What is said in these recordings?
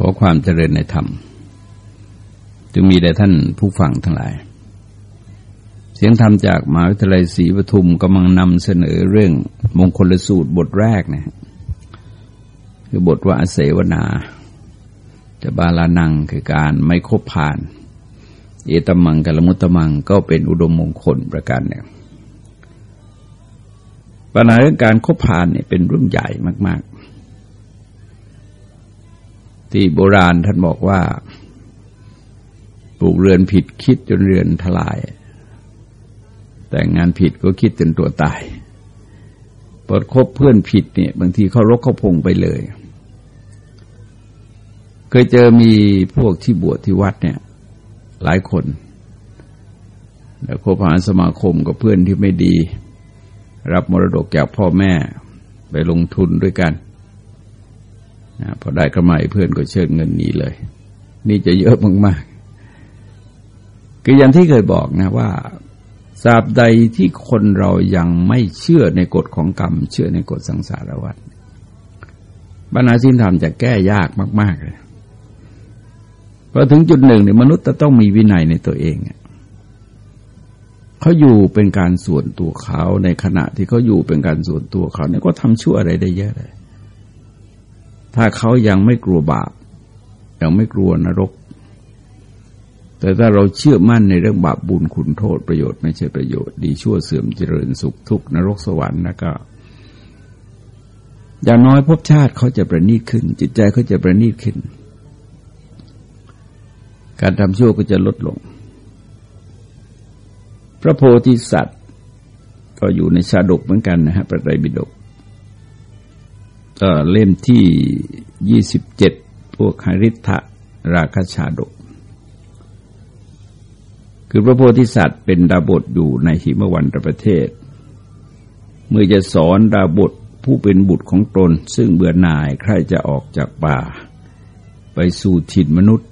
ขอความเจริญในธรรมจึงมีแด่ท่านผู้ฟังทั้งหลาย เสียงธรรมจากมหาวิทยาลัยศรีปทุมกำลังนำเสนอเรื่องมงคลสูตรบทแรกนะคือบทว่าอเสวนา จะบาลานังคือการไม่คบผ่าน เอตมังกัลมุตมังก็เป็นอุดมมงคลประการหนึ่งปัญหาเรื่องการคบผ่านเนี่ยเป็นเรื่องใหญ่มาก ที่โบราณท่านบอกว่าปลูกเรือนผิดคิดจนเรือนทลาย แต่งงานผิดก็คิดจนตัวตายพอคบเพื่อนผิดเนี่ยบางทีเขารกเขาพงไปเลย เคยเจอมีพวกที่บวชที่วัดเนี่ย หลายคน แล้วคบหาสมาคมกับเพื่อนที่ไม่ดี รับมรดกจากพ่อแม่ไปลงทุนด้วยกัน นะพอได้กำไรเพื่อนก็เชิญเงินหนีเลย นี่จะเยอะมากคืออย่างที่เคยบอกนะว่าตราบใดที่คนเรายังไม่เชื่อในกฎของกรรม เชื่อในกฎสังสารวัฏบรรณาสินธรรมจะแก้ยากมาก ๆเลยพอถึงจุดหนึ่งเนี่ยมนุษย์จะต้องมีวินัยในตัวเองเขาอยู่เป็นการส่วนตัวเขาในขณะที่เขาอยู่เป็นการส่วนตัวเขาเนี่ยก็ทำชั่วอะไรได้เยอะเลย ถ้าเขายังไม่กลัวบาป ยังไม่กลัวนรก แต่ถ้าเราเชื่อมั่นในเรื่องบาปบุญคุณโทษประโยชน์ไม่ใช่ประโยชน์ดีชั่วเสื่อมเจริญสุขทุกข์นรกสวรรค์นะก็อย่างน้อยภพชาติเขาจะประณีตขึ้น จิตใจเขาจะประณีตขึ้น การทำชั่วก็จะลดลง พระโพธิสัตว์ก็อยู่ในชาดกเหมือนกันนะฮะพระไตรปิฎก ก็เล่มที่ยี่สิบเจ็ดพวกหริทะราคชาดก คือพระโพธิสัตว์เป็นดาบทอยู่ในหิมวันตประเทศ เมื่อจะสอนดาบทผู้เป็นบุตรของตน ซึ่งเบื่อหน่ายใครจะออกจากป่า ไปสู่ถิ่นมนุษย์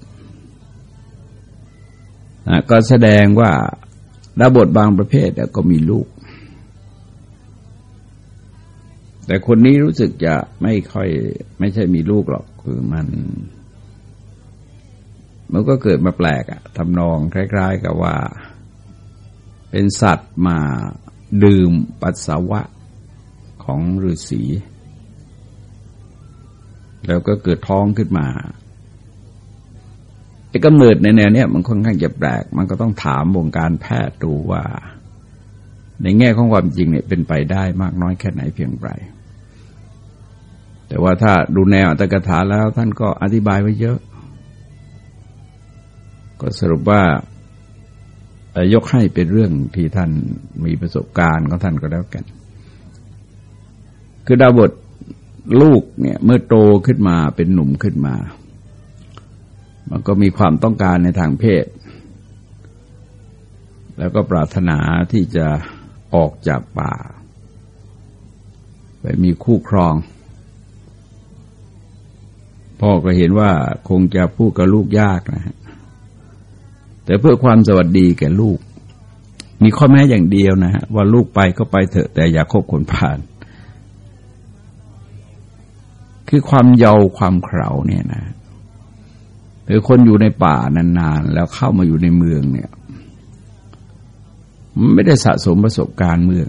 ก็แสดงว่าดาบทบางประเภทก็มีลูก แต่คนนี้รู้สึกจะไม่ค่อย ไม่ใช่มีลูกหรอกคือมัน มันก็เกิดมาแปลกอะทำนองคล้าย ๆ กับว่า เป็นสัตว์มาดื่มปัสสาวะของฤาษีแล้วก็เกิดท้องขึ้นมาไอ้กำเนิดในแนวเนี้ยมันค่อนข้างจะแปลก มันก็ต้องถามวงการแพทย์ดูว่า ในแง่ของความจริงเนี่ยเป็นไปได้มากน้อยแค่ไหนเพียงไร แต่ว่าถ้าดูแนวอัตถกถาแล้วท่านก็อธิบายไว้เยอะ ก็สรุปว่ายกให้เป็นเรื่องที่ท่านมีประสบการณ์ของท่านก็แล้วกัน คือดาวบทลูกเนี่ยเมื่อโตขึ้นมาเป็นหนุ่มขึ้นมา มันก็มีความต้องการในทางเพศ แล้วก็ปรารถนาที่จะออกจากป่า ไปมีคู่ครอง พ่อก็เห็นว่าคงจะพูดกับลูกยากนะฮะแต่เพื่อความสวัสดีแก่ลูก มีข้อแม้อย่างเดียวนะฮะว่าลูกไปก็ไปเถอะแต่อย่าคบคนผ่าน คือความเยาว์ความเข่าเนี่ยนะหรือคนอยู่ในป่านานๆ แล้วเข้ามาอยู่ในเมืองเนี่ยมันไม่ได้สะสมประสบการณ์เมือง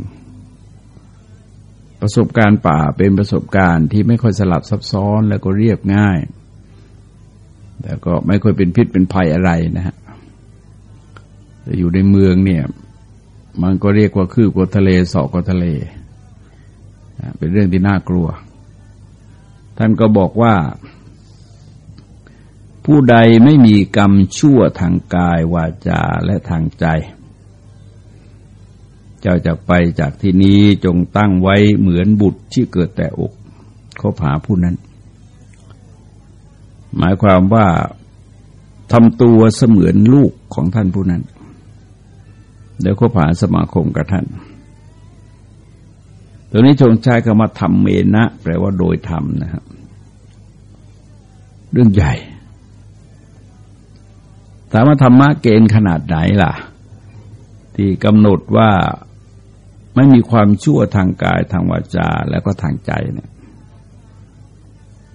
ประสบการณ์ป่าเป็นประสบการณ์ที่ไม่ค่อยสลับซับซ้อนแล้วก็เรียบง่ายแล้วก็ไม่ค่อยเป็นพิษเป็นภัยอะไรนะฮะแต่อยู่ในเมืองเนี่ย มันก็เรียกว่าคือกว่าทะเลสอกกว่าทะเล เป็นเรื่องที่น่ากลัว ท่านก็บอกว่า ผู้ใดไม่มีกรรมชั่วทางกายวาจาและทางใจ จ้าจากไปจากที่นี้จงตั้งไว้เหมือนบุตรที่เกิดแต่อกเขาผาผู้นั้น หมายความว่าทำตัวเสมือนลูกของท่านผู้นั้น แล้วก็ผาสมาคมกับท่าน ตัวนี้ชงใช้คำว่าธรรมเมนะ แปลว่าโดยธรรมนะครับ เรื่องใหญ่ถามว่าธรรมะเกณฑ์ขนาดไหนล่ะ ที่กำหนดว่า ไม่มีความชั่วทางกายทางวาจาแล้วก็ทางใจเนี่ย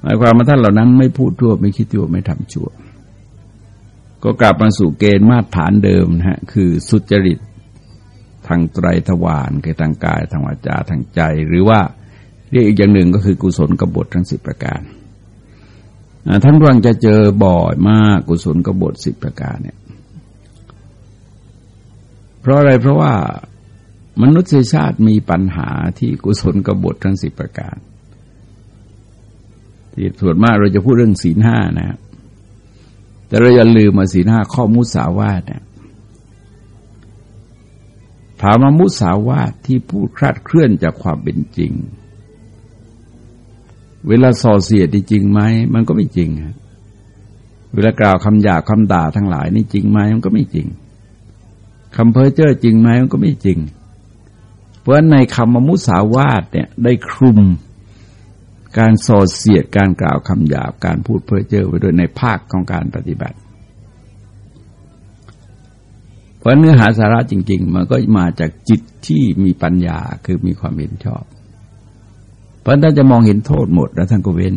หมายความว่าท่านเหล่านั้นไม่พูดทั่วไม่คิดทั่วไม่ทำชั่ว ก็กลับมาสู่เกณฑ์มาตรฐานเดิมนะฮะคือสุจริตทางไตรทวารคือทางกายทางวาจาทางใจ หรือว่าเรียกอีกอย่างหนึ่งก็คือกุศลกบฏทั้งสิบประการท่านวังจะเจอบ่อยมากกุศลกบฏสิบประการเนี่ย เพราะอะไรเพราะว่า มนุษยชาติมีปัญหาที่กุศลกบฏทั้งสิบประการที่ส่วนมากเราจะพูดเรื่องศีลห้านะแต่เราอย่าลืมมาศีลห้าข้อมุสาวาทเนี่ยถามมามุสาวาทที่พูดคลาดเคลื่อนจากความเป็นจริง เวลาส่อเสียดจริงไหมมันก็ไม่จริงเวลากล่าวคำหยาคำด่าทั้งหลายนี่จริงไหมมันก็ไม่จริงคำเพ้อเจ้อจริงไหมมันก็ไม่จริง เพราะในคำมุสาวาทเนี่ยได้คลุมการส่อเสียดการกล่าวคำหยาบการพูดเพ้อเจ้อไว้ด้วยในภาคของการปฏิบัติ เพราะเนื้อหาสาระจริง ๆ มันก็มาจากจิตที่มีปัญญาคือมีความเห็นชอบ เพราะถ้าจะมองเห็นโทษหมดแล้วท่านก็เว้น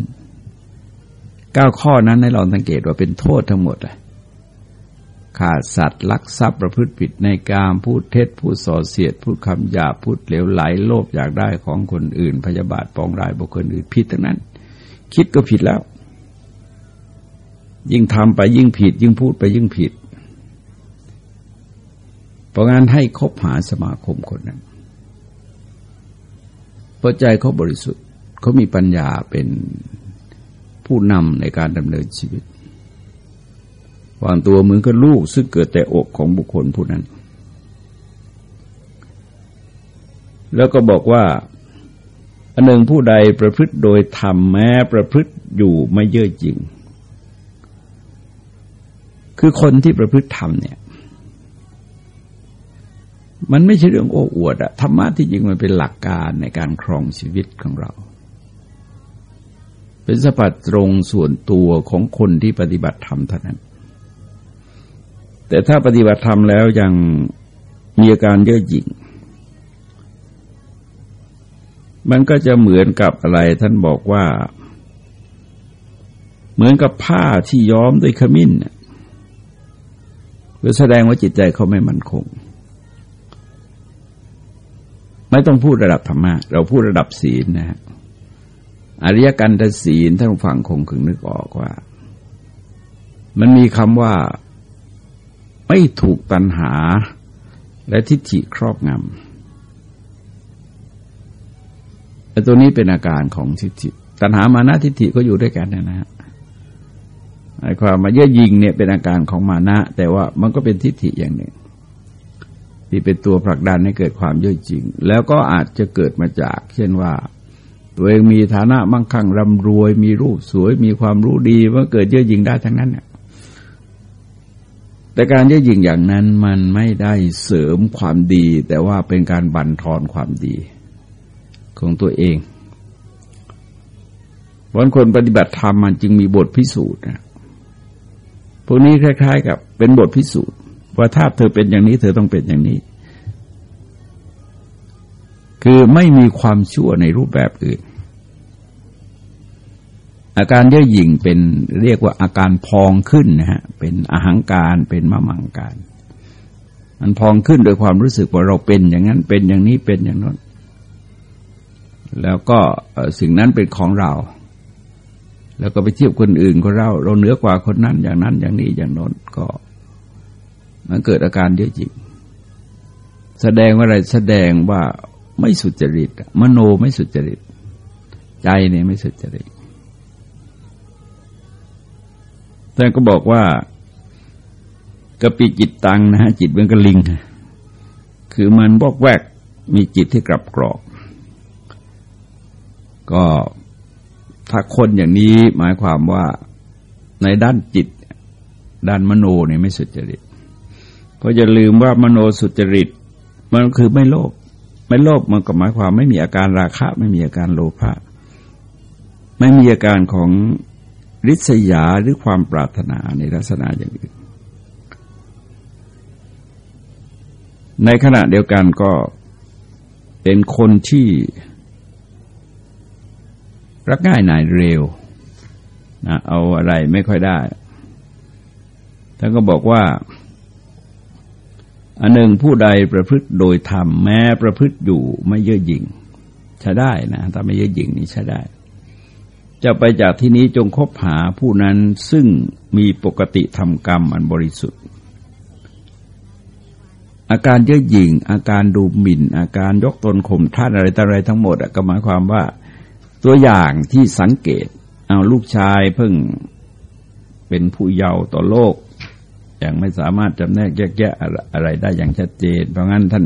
เก้าข้อนั้นให้ลองสังเกตว่าเป็นโทษทั้งหมดเลย ขาดสัตว์ ลักทรัพย์ประพฤติผิดในกามพูดเท็จพูดส่อเสียด พูดคำหยาพูดเหลวไหลโลภอยากได้ของคนอื่น พยาบาทปองรายบุคคลอื่นผิดทั้งนั้น คิดก็ผิดแล้ว ยิ่งทำไปยิ่งผิด ยิ่งพูดไปยิ่งผิด เพราะงั้นให้คบหาสมาคมคนนั้นเพราะใจเขาบริสุทธิ์เขามีปัญญาเป็นผู้นำในการดำเนินชีวิต วางตัวเหมือนกับลูกซึ่งเกิดแต่อกของบุคคลผู้นั้น แล้วก็บอกว่าอันหนึ่งผู้ใดประพฤติโดยธรรมแม้ประพฤติอยู่ไม่เย่อจริงคือคนที่ประพฤติธรรมเนี่ยมันไม่ใช่เรื่องโอ้อวดอะธรรมะที่จริงมันเป็นหลักการในการครองชีวิตของเรา เป็นสปัตตรงส่วนตัวของคนที่ปฏิบัติธรรมเท่านั้น แต่ถ้าปฏิบัติธรรมแล้วยังมีอาการเย่อหยิ่ง มันก็จะเหมือนกับอะไรท่านบอกว่า เหมือนกับผ้าที่ย้อมด้วยขมิ้นเพื่อแสดงว่าจิตใจเขาไม่มั่นคง ไม่ต้องพูดระดับธรรมะ เราพูดระดับศีลนะฮะอริยกันตศีลท่านฟังคงคึงนึกออกว่า มันมีคำว่า ไม่ถูกตัณหาและทิฏฐิครอบงำแต่ตัวนี้เป็นอาการของทิฏฐิ ตัณหามานะทิฏฐิก็อยู่ด้วยกันนะฮะหมายความมาเย่อยิงเนี่ยเป็นอาการของมานะ แต่ว่ามันก็เป็นทิฏฐิอย่างหนึ่ง ที่เป็นตัวผลักดันให้เกิดความเย่อจริง แล้วก็อาจจะเกิดมาจาก เช่นว่า ตัวเองมีฐานะมั่งคั่งร่ำรวย มีรูปสวย มีความรู้ดีว่าเกิดเย่อยิงได้ทั้งนั้นเนี่ย แต่การเย่อหยิ่งอย่างนั้นมันไม่ได้เสริมความดี แต่ว่าเป็นการบั่นทอนความดีของตัวเองวันคนปฏิบัติธรรมมันจึงมีบทพิสูจน์นะพวกนี้คล้ายๆ กับเป็นบทพิสูจน์ ว่าถ้าเธอเป็นอย่างนี้เธอต้องเป็นอย่างนี้ คือไม่มีความชั่วในรูปแบบอื่น อาการเย่อหยิ่งเป็นเรียกว่าอาการพองขึ้นนะฮะเป็นอาหังการเป็นมะมังการ มันพองขึ้นโดยความรู้สึกว่าเราเป็นอย่างนั้นเป็นอย่างนี้เป็นอย่างนั้นแล้วก็สิ่งนั้นเป็นของเรา แล้วก็ไปเทียบคนอื่นคนเรา เราเหนือกว่าคนนั้นอย่างนั้นอย่างนี้อย่างนั้นก็มันเกิดอาการเยอะจริงแสดงว่าอะไรแสดงว่าไม่สุจริต มโนไม่สุจริต ใจเนี่ยไม่สุจริต ท่านก็บอกว่ากระปิจิตตังนะฮะจิตเหมือนกับลิง คือมันบอกแวกมีจิตที่กลับกรอก ก็ถ้าคนอย่างนี้หมายความว่าในด้านจิต ด้านมโนเนี่ยไม่สุจริตก็อย่าลืมว่ามโนสุจริต มันคือไม่โลภไม่โลภมันก็หมายความไม่มีอาการราคะ ไม่มีอาการโลภะไม่มีอาการของ ริษยาหรือความปรารถนาในลักษณะอย่างอื่น ในขณะเดียวกันก็เป็นคนที่รักง่ายหน่ายเร็วนะเอาอะไรไม่ค่อยได้ ท่านก็บอกว่า อันหนึ่งผู้ใดประพฤติโดยธรรมแม้ประพฤติอยู่ไม่เย่อหยิ่งใช้ได้นะถ้าไม่เย่อหยิ่งนี่ใช้ได้ จะไปจากที่นี้จงคบหาผู้นั้นซึ่งมีปกติทำกรรมอันบริสุทธิ์ อาการเย่อหยิ่ง อาการดูหมิ่น อาการยกตนข่มท่านอะไรต่อะไรทั้งหมดก็หมายความว่า ตัวอย่างที่สังเกต เอาลูกชายเพิ่งเป็นผู้เยาว์ต่อโลก อย่างไม่สามารถจำแนกแยกแยะอะไรได้อย่างชัดเจน เพราะงั้นท่าน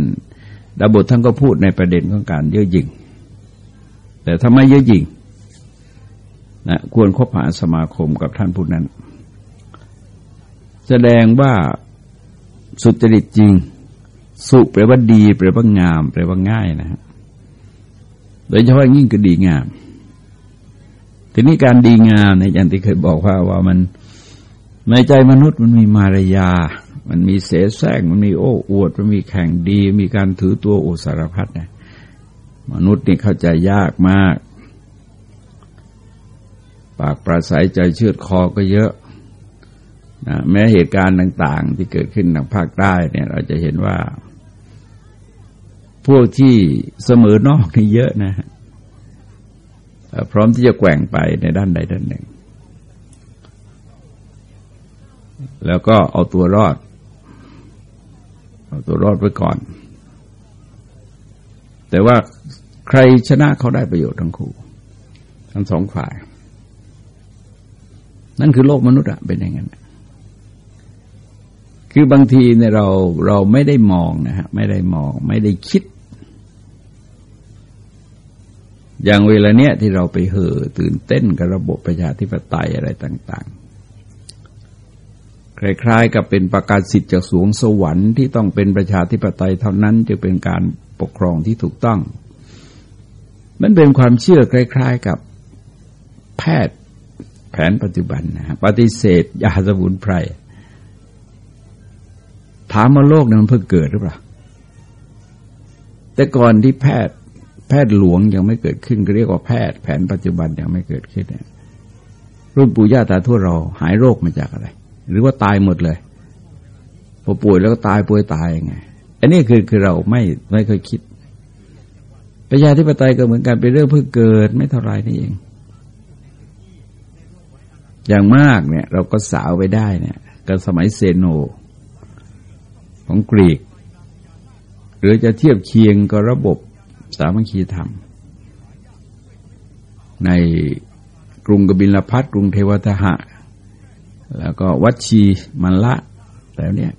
ดาบทท่านก็พูดในประเด็นของการเย่อหยิ่ง แต่ถ้าไม่เย่อหยิ่ง นะควรคบหาสมาคมกับท่านผู้นั้น แสดงว่าสุจริตจริง สุแปลว่าดีแปลว่างาม แปลว่าง่ายนะฮะโดยเฉพาะยิ่งก็ดีงาม ทีนี้การดีงามในอย่างที่เคยบอกว่าว่ามันในใจมนุษย์มันมีมารยา มันมีเสแสร้ง มันมีโอ้อวด มันมีแข่งดี มีการถือตัวโอสารพัดนะ มนุษย์นี่เข้าใจยากมาก ปากปราศัยใจเชือดคอก็เยอะนะแม้เหตุการณ์ต่าง ๆ ที่เกิดขึ้นทางภาคใต้เนี่ย เราจะเห็นว่า พวกที่เสมอนอกนี่เยอะนะพร้อมที่จะแกว่งไปในด้านใดด้านหนึ่ง แล้วก็เอาตัวรอด เอาตัวรอดไว้ก่อน แต่ว่าใครชนะเขาได้ประโยชน์ทั้งคู่ ทั้งสองฝ่าย นั่นคือโลกมนุษย์อะเป็นอย่างนั้น คือบางทีเนี่ยเราเราไม่ได้มองนะฮะไม่ได้มองไม่ได้คิด อย่างเวลาเนี้ยที่เราไปเห่อตื่นเต้นกับระบบประชาธิปไตยอะไรต่าง ๆ คล้ายๆ กับเป็นประกาศสิทธิ์จากสวงสวรรค์ที่ต้องเป็นประชาธิปไตยเท่านั้นจะเป็นการปกครองที่ถูกต้อง มันเป็นความเชื่อคล้าย ๆ กับแพทย์ แผนปัจจุบันนะปฏิเสธยาสมุนไพรถามมาโลกนั้นมันเพิ่งเกิดหรือเปล่า แต่ก่อนที่แพทย์ แพทย์หลวงยังไม่เกิดขึ้นก็เรียกว่าแพทย์ แผนปัจจุบันยังไม่เกิดขึ้นเนี่ยรุ่นปู่ย่าตาทวดเราหายโรคมาจากอะไร หรือว่าตายหมดเลยพอป่วยแล้วก็ตายป่วยตายยังไงอันนี้คือคือเราไม่ไม่เคยคิดประชาธิปไตยก็เหมือนกันเป็นเรื่องเพิ่งเกิดไม่เท่าไรนี่เอง อย่างมากเนี่ย เราก็สาวไปได้เนี่ยก็สมัยเซโน ของกรีก หรือจะเทียบเคียงกับระบบสามัคคีธรรม ในกรุงกบิลพัทกรุงเทวทหะ แล้วก็วัดชีมันละแล้วเนี่ย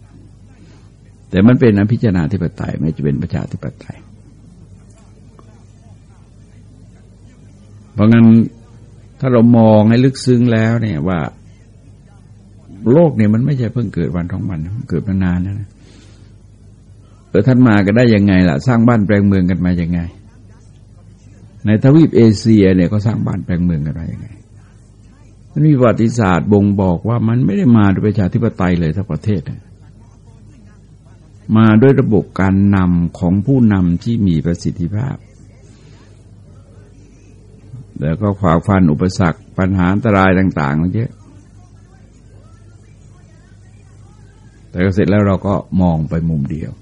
แต่มันเป็นอภิจารณาธิปไตยไม่จะเป็นประชาธิปไตย เพราะงั้น ถ้าเรามองให้ลึกซึ้งแล้วเนี่ยว่า โลกเนี่ยมันไม่ใช่เพิ่งเกิดวันท้องวันเกิดมานานแล้วนะเออท่านมาก็ได้ยังไงล่ะ สร้างบ้านแปลงเมืองกันมาอย่างไง ในทวีปเอเชียเนี่ยก็สร้างบ้านแปลงเมืองกันมาอย่างไงมันมีประวัติศาสตร์บ่งบอกว่ามันไม่ได้มาด้วยประชาธิปไตยเลยทั้งประเทศ มาด้วยระบบการนำของผู้นำที่มีประสิทธิภาพ แล้วก็ขวาฟันอุปสรรคปัญหาอันตรายต่างๆเยอะ แต่ก็เสร็จแล้วเราก็มองไปมุมเดียว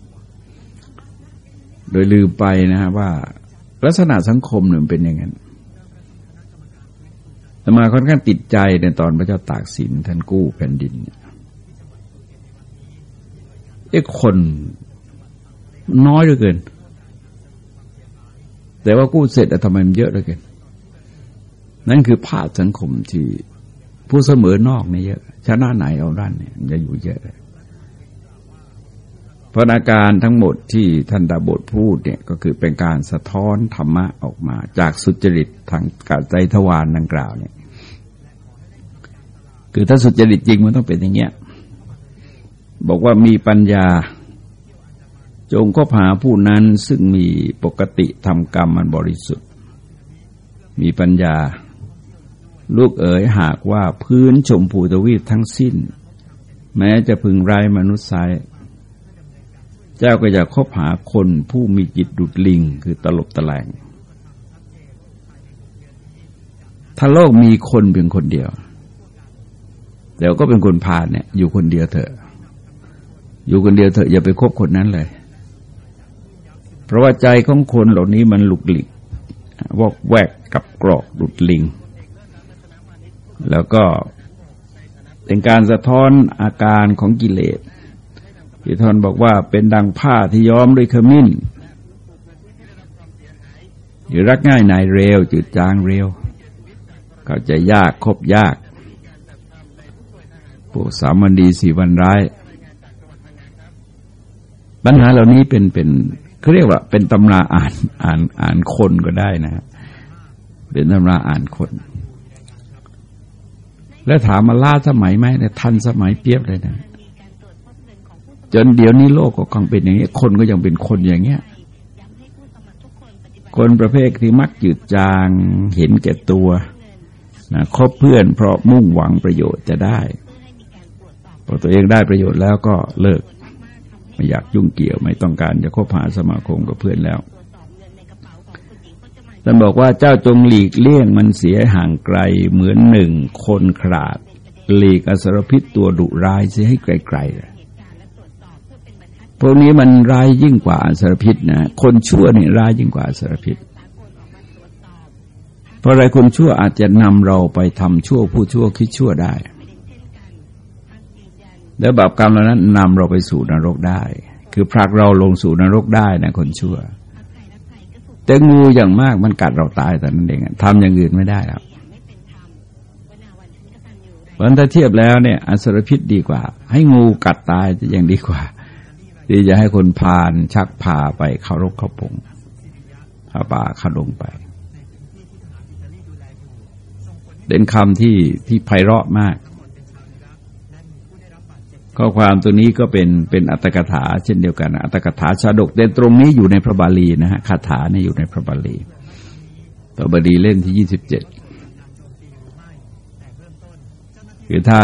โดยลืมไปนะฮะว่า ลักษณะสังคมหนึ่งเป็นอย่างนั้นแต่มาค่อนข้างติดใจในตอนพระเจ้าตากสินท่านกู้แผ่นดินเอ้คนน้อยเหลือเกิน แต่ว่ากู้เสร็จแต่ทำไมมันเยอะเหลือเกิน นั่นคือภาพสังคมที่ผู้เสมอนอกนี่เยอะชนะไหนเอาด้านเนี่ยจะอยู่เยอะเลยพราะอาการทั้งหมดที่ท่านดาบทพูดเนี่ยก็คือเป็นการสะท้อนธรรมะออกมา จากสุจริตทางกาใจทวารดังกล่าวเนี่ย คือถ้าสุจริตจริงมันต้องเป็นอย่างเงี้ย บอกว่ามีปัญญา จงก็หาผู้นั้นซึ่งมีปกติทำกรรมมันบริสุทธิ์ มีปัญญา ลูกเอ๋ยหากว่าพื้นชมพูตวีปทั้งสิ้น แม้จะพึงไร้มนุษย์ไซเจ้าก็จะคบหาคนผู้มีจิตดุดลิงคือตลบตะแลงถ้าโลกมีคนเพียงคนเดียวเดี๋ยวก็เป็นคนพาลเนี่ย อยู่คนเดียวเถอะ อยู่คนเดียวเถอะอย่าไปคบคนนั้นเลย เพราะว่าใจของคนเหล่านี้มันหลุกหลิกวอกแวกกับกรอกดุดลิง แล้วก็เป็นการสะท้อนอาการของกิเลสที่ทอนบอกว่าเป็นดังผ้าที่ย้อมด้วยขมิ้นหรือรักง่ายนายเร็วจืดจางเร็ว เข้าใจยากคบยากพวกสามัญดีสี่วันร้าย ปัญหาเหล่านี้เป็นเป็นเขาเรียกว่าเป็นตำราอ่านอ่านอ่านคนก็ได้นะ เป็นตำราอ่านคน แล้วถามมาล่าสมัยไหมเนี่ยทันสมัยเปียบเลยนะจนเดี๋ยวนี้โลกก็คงเป็นอย่างนี้ คนก็ยังเป็นคนอย่างเงี้ย คนประเภทที่มักจืดจางเห็นแก่ตัวนะคบเพื่อนเพราะมุ่งหวังประโยชน์จะได้พอตัวเองได้ประโยชน์แล้วก็เลิก ไม่อยากยุ่งเกี่ยวไม่ต้องการจะคบหาสมาคมกับเพื่อนแล้ว ท่านบอกว่าเจ้าจงหลีกเลี่ยงมันเสียห่างไกลเหมือนหนึ่งคนขาดหลีกอสรพิษตัวดุร้ายเสียให้ไกลๆพวกนี้มันร้ายยิ่งกว่าอสรพิษนะคนชั่วนี่ร้ายยิ่งกว่าอสรพิษ เพราะอะไรคนชั่วอาจจะนำเราไปทำชั่วผู้ชั่วคิดชั่วได้ แล้วบาปกรรมเหล่านั้นนำเราไปสู่นรกได้ คือผลักเราลงสู่นรกได้นะคนชั่ว แต่งูอย่างมากมันกัดเราตายแต่นั้นเองทำอย่างอื่นไม่ได้ครับเพราะถ้าเทียบแล้วเนี่ยอสรพิษดีกว่า ให้งูกัดตายจะยังดีกว่าที่จะให้คนพานชักพาไปเข้ารกเข้าปงพาป่าเข้าลงไป เป็นคำที่ที่ไพเราะมาก ข้อความตัวนี้ก็เป็นเป็นอัตถกถา เช่นเดียวกันอัตถกถาชาดกเด่นตรงนี้อยู่ในพระบาลีนะฮะคาถาเนี่ยอยู่ในพระบาลีพระบาลีเล่นที่ยี่สิบเจ็ดคือถ้า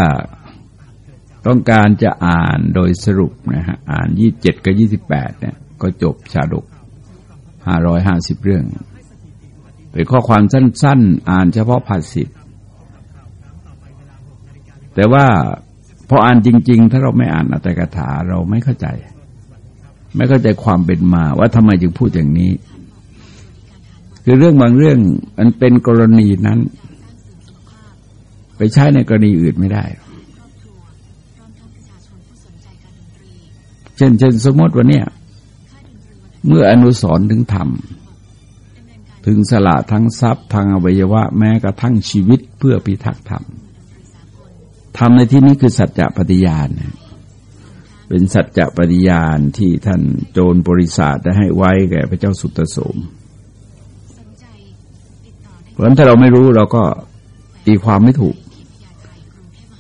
ต้องการจะอ่านโดยสรุปนะฮะอ่านยี่สิบเจ็ดกับยี่สิบแปดเนี่ยก็จบชาดกห้าร้อยห้าสิบเรื่องเป็นข้อความสั้น ๆ อ่านเฉพาะภาษิตแต่ว่า พออ่านจริง ๆ ถ้าเราไม่อ่านอัตถกถาเราไม่เข้าใจ ไม่เข้าใจความเป็นมาว่าทำไมจึงพูดอย่างนี้ คือเรื่องบางเรื่องมันเป็นกรณีนั้น ไปใช้ในกรณีอื่นไม่ได้ เช่นเช่นสมมติวันนี้เมื่ออนุสรถึงธรรม ถึงสละทั้งทรัพย์ทางอวัยวะแม้กระทั่งชีวิตเพื่อพิทักษ์ธรรม ทำในที่นี้คือสัจจะปฏิญาณเป็นสัจจะปฏิญาณที่ท่านโจรบริษัทได้ให้ไว้แก่พระเจ้าสุตโสมเพราะฉะนั้นถ้าเราไม่รู้เราก็ตีความไม่ถูก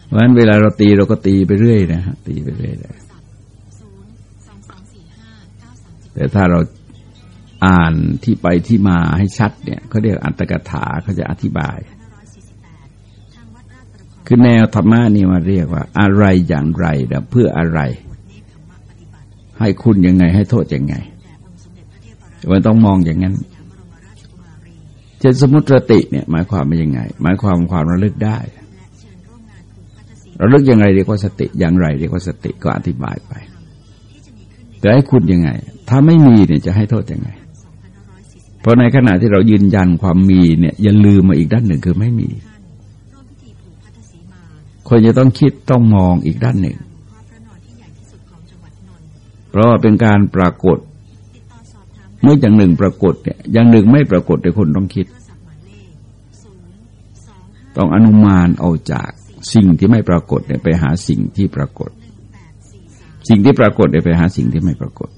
เพราะฉะนั้นเวลาเราตีเราก็ตีไปเรื่อยนะฮะตีไปเรื่อยเลยแต่ถ้าเราอ่านที่ไปที่มาให้ชัดเนี่ยเขาเรียกอัตถกถาเขาจะอธิบาย คือแนวธรรมะนี่มาเรียกว่า อะไรอย่างไรนะเพื่ออะไร ให้คุณยังไงให้โทษยังไงมันต้องมองอย่างนั้นเช่นสมุติติเนี่ยหมายความเป็นยังไง หมายความความระลึกได้ระลึกยังไงเรียกว่าสติอย่างไร เรียกว่าสติก็อธิบายไป แต่ให้คุณยังไง ถ้าไม่มีเนี่ยจะให้โทษยังไง เพราะในขณะที่เรายืนยันความมีเนี่ยอย่าลืมมาอีกด้านหนึ่งคือไม่มี คนจะต้องคิดต้องมองอีกด้านหนึ่ง เพราะว่าเป็นการปรากฏ เมื่ออย่างหนึ่งปรากฏเนี่ยอย่างหนึ่งไม่ปรากฏแต่คนต้องคิด ต้องอนุมานเอาจากสิ่งที่ไม่ปรากฏเนี่ยไปหาสิ่งที่ปรากฏ สิ่งที่ปรากฏเนี่ยไปหาสิ่งที่ไม่ปรากฏ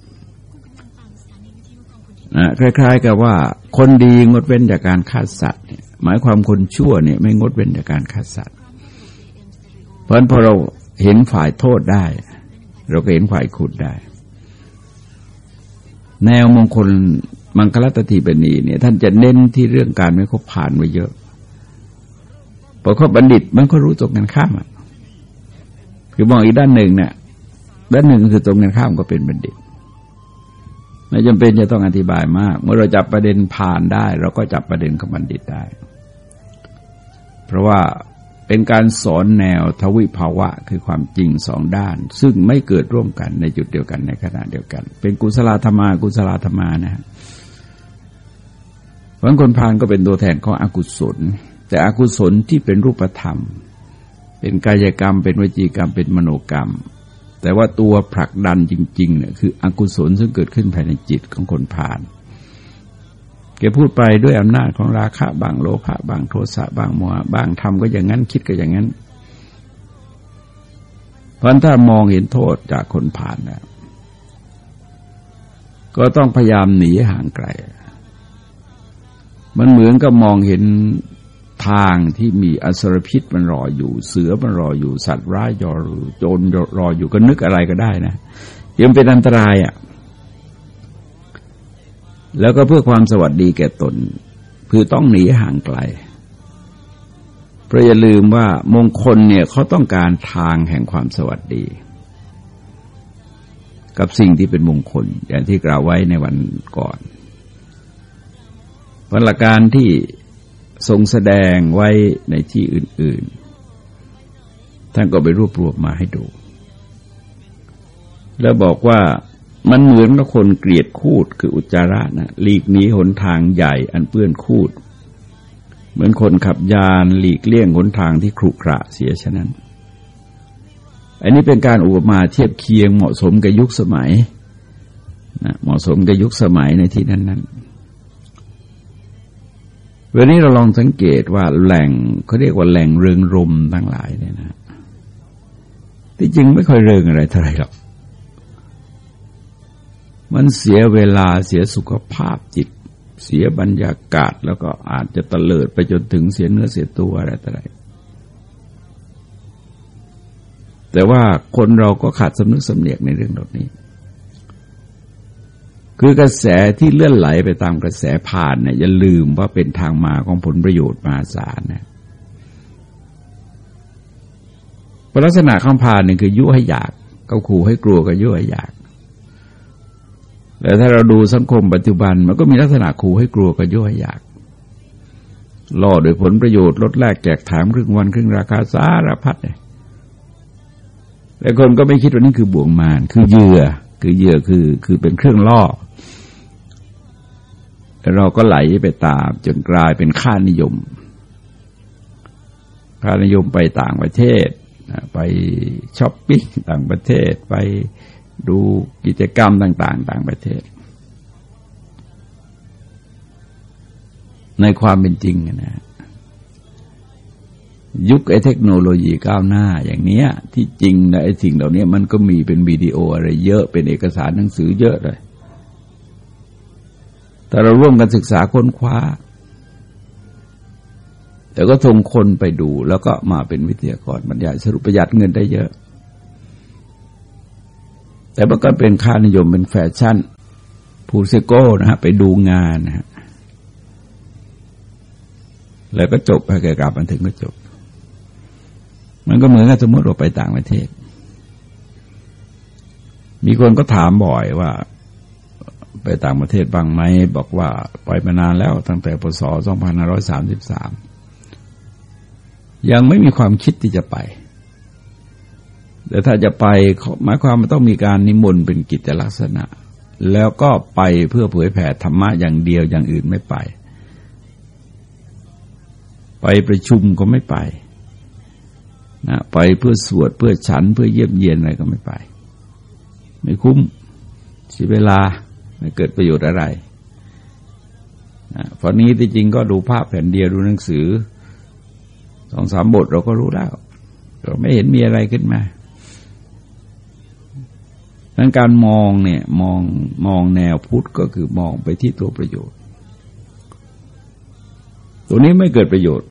นะคล้าย ๆ กับว่า คนดีงดเว้นจากการฆ่าสัตว์เนี่ยหมายความคนชั่วเนี่ยไม่งดเว้นจากการฆ่าสัตว์ เพราะฉะนั้นพอเราเห็นฝ่ายโทษได้ เราก็เห็นฝ่ายขุดได้ แนวมงคลมังคลตติปณีเนี่ย ท่านจะเน้นที่เรื่องการไม่คบผ่านไว้เยอะพอเขาบัณฑิตมันก็รู้ตรงกันข้ามคือมองอีกด้านหนึ่งเนี่ยด้านหนึ่งคือตรงกันข้ามก็เป็นบัณฑิตไม่จำเป็นจะต้องอธิบายมาก เมื่อเราจับประเด็นผ่านได้ เราก็จับประเด็นของบัณฑิตได้ เพราะว่า เป็นการสอนแนวทวิภาวะคือความจริงสองด้าน ซึ่งไม่เกิดร่วมกันในจุดเดียวกันในขณะเดียวกัน เป็นกุศลธรรมากุศลธรรมานะฮะเพราะคนพานก็เป็นตัวแทนของอกุศล แต่อกุศลที่เป็นรูปธรรม เป็นกายกรรม เป็นวจีกรรม เป็นมโนกรรม แต่ว่าตัวผลักดันจริงๆเนี่ยคืออกุศลซึ่งเกิดขึ้นภายในจิตของคนพาน แกพูดไปด้วยอำนาจของราคะบางโลภะบางโทสะบางโมหะบางทำก็อย่างนั้นคิดก็อย่างนั้น เพราะถ้ามองเห็นโทษจากคนผ่านนะก็ต้องพยายามหนีห่างไกล มันเหมือนกับมองเห็นทางที่มีอสรพิษมันรออยู่ เสือมันรออยู่สัตว์ร้ายยอรูโจรรออยู่ก็นึกอะไรก็ได้นะยังเป็นอันตรายอะ่ะ แล้วก็เพื่อความสวัสดีแก่ตน คือต้องหนีห่างไกลเพราะอย่าลืมว่ามงคลเนี่ยเขาต้องการทางแห่งความสวัสดี กับสิ่งที่เป็นมงคล อย่างที่กล่าวไว้ในวันก่อนพันละการที่ทรงแสดงไว้ในที่อื่น ๆ ท่านก็ไปรวบรวมมาให้ดู แล้วบอกว่า มันเหมือนกับคนเกลียดคูดคืออุจจาระนะหลีกหนีหนทางใหญ่อันเปื้อนคูด เหมือนคนขับยานหลีกเลี่ยงหนทางที่ครุขระเสียฉะนั้น อันนี้เป็นการอุปมาเทียบเคียงเหมาะสมกับยุคสมัยนะเหมาะสมกับยุคสมัยในที่นั้นๆวันนี้เราลองสังเกตว่าแหล่งเขาเรียกว่าแหล่งเริงรมทั้งหลายเนี่ยนะที่จริงไม่ค่อยเริงอะไรเท่าไรหรอก มันเสียเวลาเสียสุขภาพจิต เสียบรรยากาศ แล้วก็อาจจะตะเลิดไปจนถึงเสียเนื้อเสียตัวอะไรต่ออะไรแต่ว่าคนเราก็ขาดสำนึกสำเนียกในเรื่องเหล่านี้ คือกระแสที่เลื่อนไหลไปตามกระแสผ่านเนี่ยอย่าลืมว่าเป็นทางมาของผลประโยชน์มาศาลนะลักษณะข้างผ่านนี่คือยุให้อยากก็ขู่ให้กลัวก็ยุให้อยาก แต่ถ้าเราดูสังคมปัจจุบันมันก็มีลักษณะขู่ให้กลัวกับยั่วอยากล่อโดยผลประโยชน์ลดแลกแจกถามครึ่งวันครึ่งราคาสารพัดเลยแต่คนก็ไม่คิดว่านี่คือบ่วงมารคือเหยื่อ คือเหยื่อคือคือเป็นเครื่องล่อเราก็ไหลไปตามจนกลายเป็นค่านิยม ค่านิยมไปต่างประเทศ ไปช้อปปิ้งต่างประเทศไป ดูกิจกรรมต่าง ๆ ต่างประเทศ ในความเป็นจริงนะยุคไอเทคโนโลยีก้าวหน้าอย่างเนี้ย ที่จริงนะไอสิ่งเหล่านี้มันก็มีเป็นวิดีโออะไรเยอะเป็นเอกสารหนังสือเยอะเลยแต่เราร่วมกันศึกษาค้นคว้า แต่ก็ส่งคนไปดูแล้วก็มาเป็นวิทยากรบรรยายสรุปประหยัดเงินได้เยอะ แต่มันก็เป็นค่านิยมเป็นแฟชั่นพูดซะโก้นะฮะไปดูงานนะฮะแล้วก็จบไปเกลับมันถึงก็จบ มันก็เหมือนกับสมมติเราไปต่างประเทศ มีคนก็ถามบ่อยว่า ไปต่างประเทศบ้างไหมบอกว่าไปมานานแล้วตั้งแต่ปศ2533 ยังไม่มีความคิดที่จะไป แต่ถ้าจะไปหมายความมันต้องมีการนิมนต์เป็นกิจลักษณะ แล้วก็ไปเพื่อเผยแผ่ธรรมะอย่างเดียวอย่างอื่นไม่ไป ไปประชุมก็ไม่ไปนะไปเพื่อสวดเพื่อฉันเพื่อเยี่ยมเยียนอะไรก็ไม่ไป ไม่คุ้มเสียเวลาไม่เกิดประโยชน์อะไรนะพอนี้ที่จริงก็ดูภาพแผ่นเดียวดูหนังสือสองสามบทเราก็รู้แล้วเราไม่เห็นมีอะไรขึ้นมา ดังการมองเนี่ยมองมองแนวพุทธก็คือมองไปที่ตัวประโยชน์ ตัวนี้ไม่เกิดประโยชน์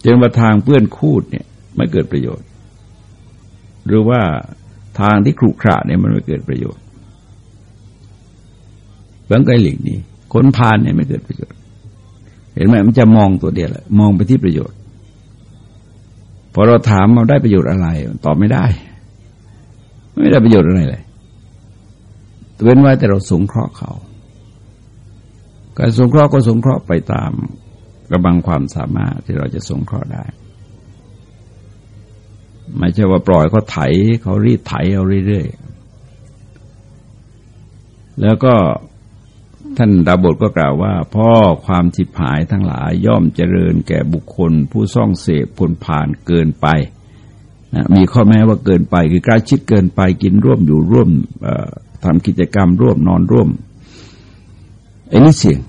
เจนว่าทางเปื้อนคูดเนี่ยไม่เกิดประโยชน์ หรือว่าทางที่ขรุขระเนี่ยมันไม่เกิดประโยชน์เบื้องไกลหลีกนี้คนพานเนี่ยไม่เกิดประโยชน์ เห็นไหมมันจะมองตัวเดียวแหละมองไปที่ประโยชน์ พอเราถามมาได้ประโยชน์อะไรตอบไม่ได้ ไม่ได้ประโยชน์อะไรเลย เว้นไว้แต่เราสงเคราะห์เขา การสงเคราะห์ก็สงเคราะห์ไปตามกำลังความสามารถที่เราจะสงเคราะห์ได้ ไม่ใช่ว่าปล่อยเขาไถเขารีดไถเอาเรื่อยๆ แล้วก็ท่านดาบทก็กล่าวว่า พ่อความจิบหายทั้งหลายย่อมเจริญแก่บุคคล ผู้ซ่องเสพผลผ่านเกินไปนะมีข้อแม้ว่าเกินไป คือใกล้ชิดเกินไปกินร่วมอยู่ร่วม ทำกิจกรรมร่วมนอนร่วมไอ้นี่เสี่ยง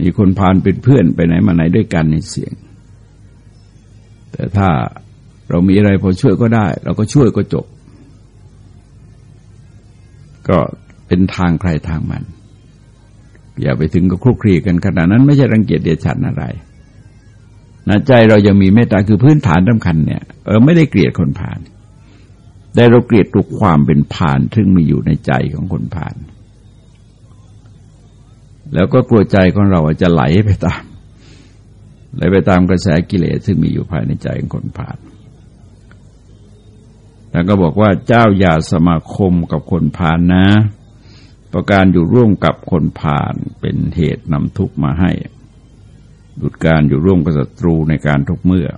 มีคนพานเป็นเพื่อนไปไหนมาไหนด้วยกันในเสี่ยง แต่ถ้าเรามีอะไรพอช่วยก็ได้ เราก็ช่วยก็จบ ก็เป็นทางใครทางมัน อย่าไปถึงก็คลุกคลีกันขนาดนั้นไม่ใช่รังเกียจเดียดฉันอะไรนะใจเรายังมีเมตตาคือพื้นฐานสำคัญเนี่ยเออไม่ได้เกลียดคนผ่าน แต่เราเกลียดทุกความเป็นผ่านซึ่งมีอยู่ในใจของคนผ่าน แล้วก็กลัวใจของเราจะไหลไปตามไหลไปตามกระแสกิเลสซึ่งมีอยู่ภายในใจของคนผ่านแล้วก็บอกว่าเจ้าอย่าสมาคมกับคนผ่านนะ ประการอยู่ร่วมกับคนผ่านเป็นเหตุนำทุกข์มาให้ดุดการอยู่ร่วมกับศัตรูในการทุกเมื่อ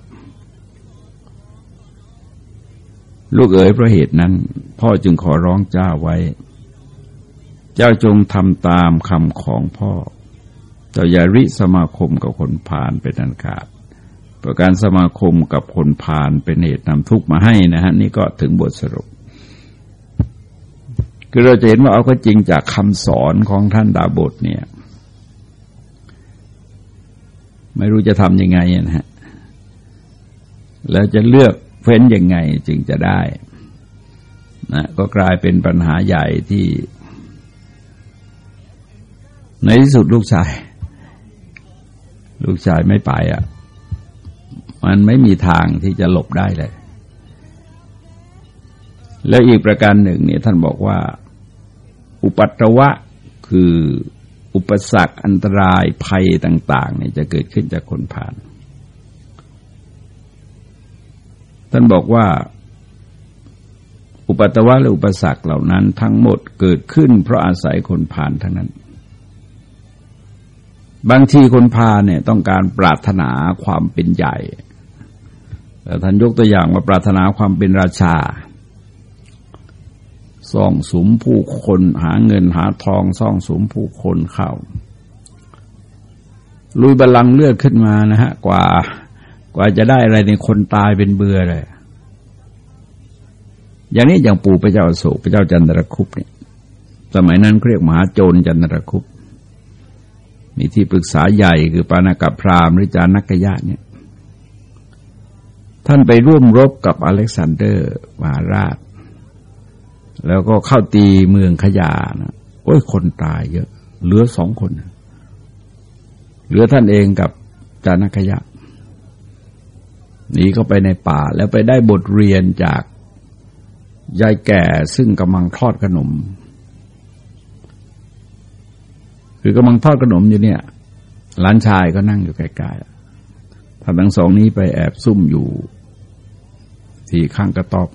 ลูกเอ๋ยเพราะเหตุนั้น พ่อจึงขอร้องเจ้าไว้ เจ้าจงทำตามคำของพ่อเจ้าอย่าริสมาคมกับคนพาลเป็นอันขาดประการสมาคมกับคนพาลเป็นเหตุนำทุกข์มาให้นะฮะนี่ก็ถึงบทสรุป คือเราจะเห็นว่าเอาก็จริงจากคำสอนของท่านดาบทเนี่ย ไม่รู้จะทำยังไงนะฮะแล้วจะเลือก เฟ้นยังไงจึงจะได้นะก็กลายเป็นปัญหาใหญ่ที่ ในที่สุดลูกชาย ลูกชายไม่ไปอะ มันไม่มีทางที่จะหลบได้เลย แล้วอีกประการหนึ่งเนี่ยท่านบอกว่า อุปัตวะคืออุปสรรคอันตรายภัยต่าง ๆ เนี่ยจะเกิดขึ้นจากคนผ่าน ท่านบอกว่า อุปัตวะและอุปสรรคเหล่านั้นทั้งหมดเกิดขึ้น เพราะอาศัยคนผ่านทั้งนั้น บางทีคนพาเนี่ยต้องการปรารถนาความเป็นใหญ่แต่ท่านยกตัวอย่างว่าปรารถนาความเป็นราชาซ่องสมผู้คนหาเงินหาทองซ่องสมผู้คนเข้า ลุยบาลังเลือดขึ้นมานะฮะ กว่า กว่าจะได้อะไรในคนตายเป็นเบื่อเลย อย่างนี้อย่างปู่พระเจ้าโศกพระเจ้าจันทรคุปเนี่ย สมัยนั้นเรียกมหาโจรจันทรคุปมีที่ปรึกษาใหญ่คือปานากับพรามหรือจานักยะเนี่ย ท่านไปร่วมรบกับอเล็กซานเดอร์มหาราช แล้วก็เข้าตีเมืองขยานะโอ้ยคนตายเยอะ เหลือสองคน เหลือท่านเองกับจานักยะ หนีเข้าไปในป่าแล้วไปได้บทเรียนจากยายแก่ซึ่งกำลังทอดขนม คือกำลังทอดขนมอยู่เนี่ยหลานชายก็นั่งอยู่ใกล้ๆท่านทั้งสองนี้ไปแอบซุ่มอยู่ ที่ข้างกระต๊อบ